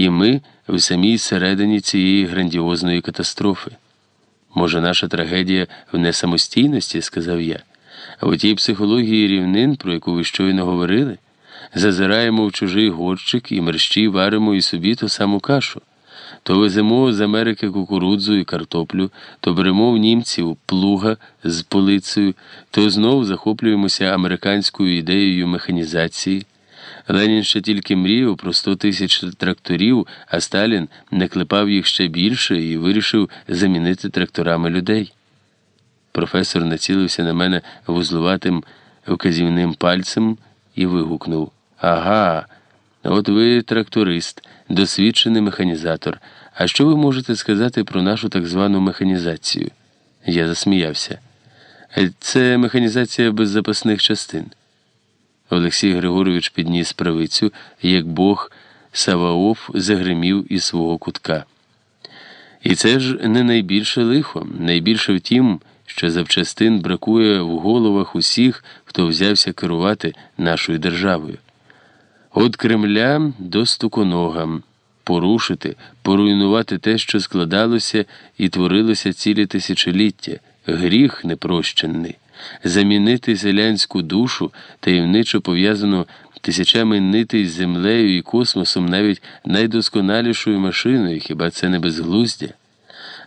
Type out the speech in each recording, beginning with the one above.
і ми в самій середині цієї грандіозної катастрофи. Може, наша трагедія в несамостійності, сказав я, а у тій психології рівнин, про яку ви щойно говорили, зазираємо в чужий горщик і мерщій варимо і собі ту саму кашу. То веземо з Америки кукурудзу і картоплю, то беремо в німців плуга з полицею, то знову захоплюємося американською ідеєю механізації. Ленін ще тільки мріяв про 100 тисяч тракторів, а Сталін не клепав їх ще більше і вирішив замінити тракторами людей. Професор націлився на мене вузлуватим вказівним пальцем і вигукнув Ага, от ви тракторист, досвідчений механізатор. А що ви можете сказати про нашу так звану механізацію? Я засміявся. Це механізація без запасних частин. Олексій Григорович підніс правицю, як Бог Саваоф загримів із свого кутка. І це ж не найбільше лихо, найбільше в тім, що запчастин бракує в головах усіх, хто взявся керувати нашою державою. От Кремля до стуконогам порушити, поруйнувати те, що складалося і творилося цілі тисячоліття, гріх непрощенний замінити селянську душу, таємничо пов'язану тисячами нитей з землею і космосом, навіть найдосконалішою машиною, хіба це не безглуздя?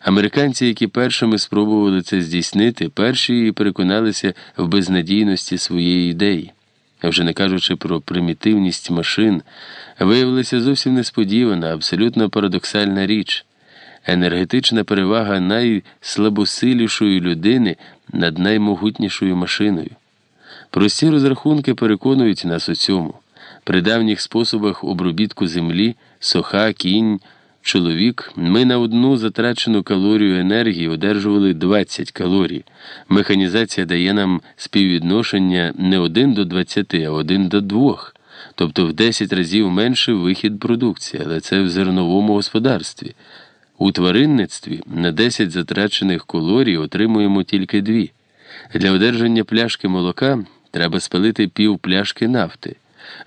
Американці, які першими спробували це здійснити, перші і переконалися в безнадійності своєї ідеї, а вже не кажучи про примітивність машин, виявилася зовсім несподівана, абсолютно парадоксальна річ енергетична перевага найслабосилішої людини над наймогутнішою машиною. Прості розрахунки переконують нас у цьому. При давніх способах обробітку землі, соха, кінь, чоловік, ми на одну затрачену калорію енергії одержували 20 калорій. Механізація дає нам співвідношення не 1 до 20, а 1 до 2. Тобто в 10 разів менше вихід продукції, але це в зерновому господарстві. У тваринництві на 10 затрачених калорій отримуємо тільки дві. Для одержання пляшки молока треба спалити пів пляшки нафти.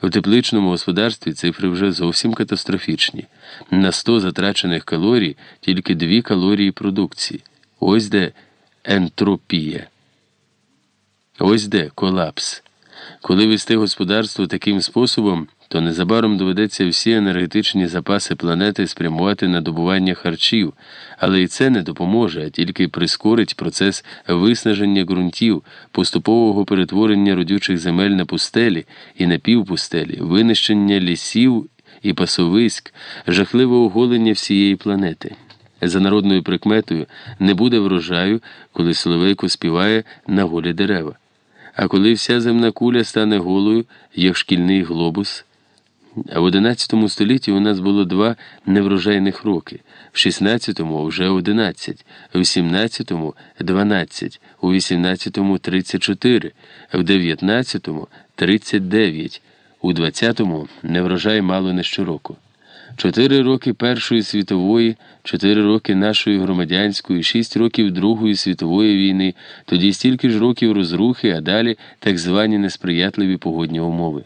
У тепличному господарстві цифри вже зовсім катастрофічні. На 100 затрачених калорій тільки 2 калорії продукції. Ось де ентропія. Ось де колапс. Коли вести господарство таким способом то незабаром доведеться всі енергетичні запаси планети спрямувати на добування харчів, але і це не допоможе, а тільки прискорить процес виснаження ґрунтів, поступового перетворення родючих земель на пустелі і на півпустелі, винищення лісів і пасовиськ, жахливе оголення всієї планети. За народною прикметою не буде врожаю, коли соловейко співає на голі дерева. А коли вся земна куля стане голою, як шкільний глобус. А в XI столітті у нас було два неврожайних роки, в XVI вже 11, в XVII – 12, у XVIII – 34, в XIX – 39, у XX – неврожай мало не щороку. Чотири роки Першої світової, чотири роки нашої громадянської, шість років Другої світової війни, тоді стільки ж років розрухи, а далі так звані несприятливі погодні умови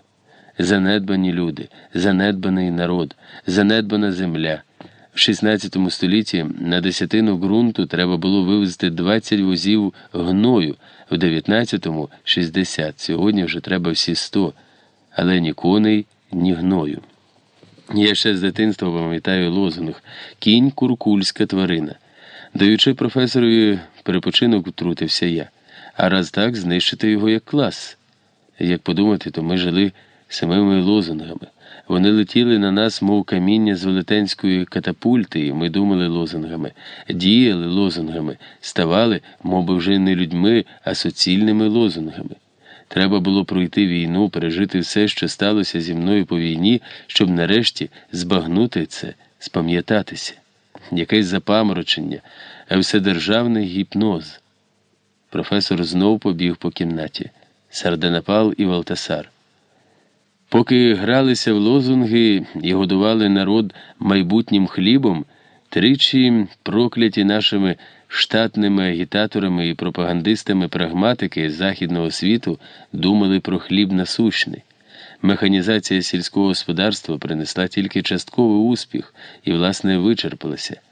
занедбані люди, занедбаний народ, занедбана земля. В 16 столітті на десятину ґрунту треба було вивезти 20 возів гною, в 19-му 60. Сьогодні вже треба всі 100, але ні коней, ні гною. Я ще з дитинства пам'ятаю лозунг кінь куркульська тварина. Даючи професорові перепочинок, втрутився я, а раз так знищити його як клас. Як подумати, то ми жили самими лозунгами. Вони летіли на нас, мов каміння з велетенської катапульти, і ми думали лозунгами, діяли лозунгами, ставали, мов би вже не людьми, а суцільними лозунгами. Треба було пройти війну, пережити все, що сталося зі мною по війні, щоб нарешті збагнути це, спам'ятатися. Якесь запаморочення, вседержавний гіпноз. Професор знов побіг по кімнаті. Сарденапал і Валтасар. Поки гралися в лозунги і годували народ майбутнім хлібом, тричі прокляті нашими штатними агітаторами і пропагандистами прагматики західного світу думали про хліб насущний. Механізація сільського господарства принесла тільки частковий успіх і, власне, вичерпалася.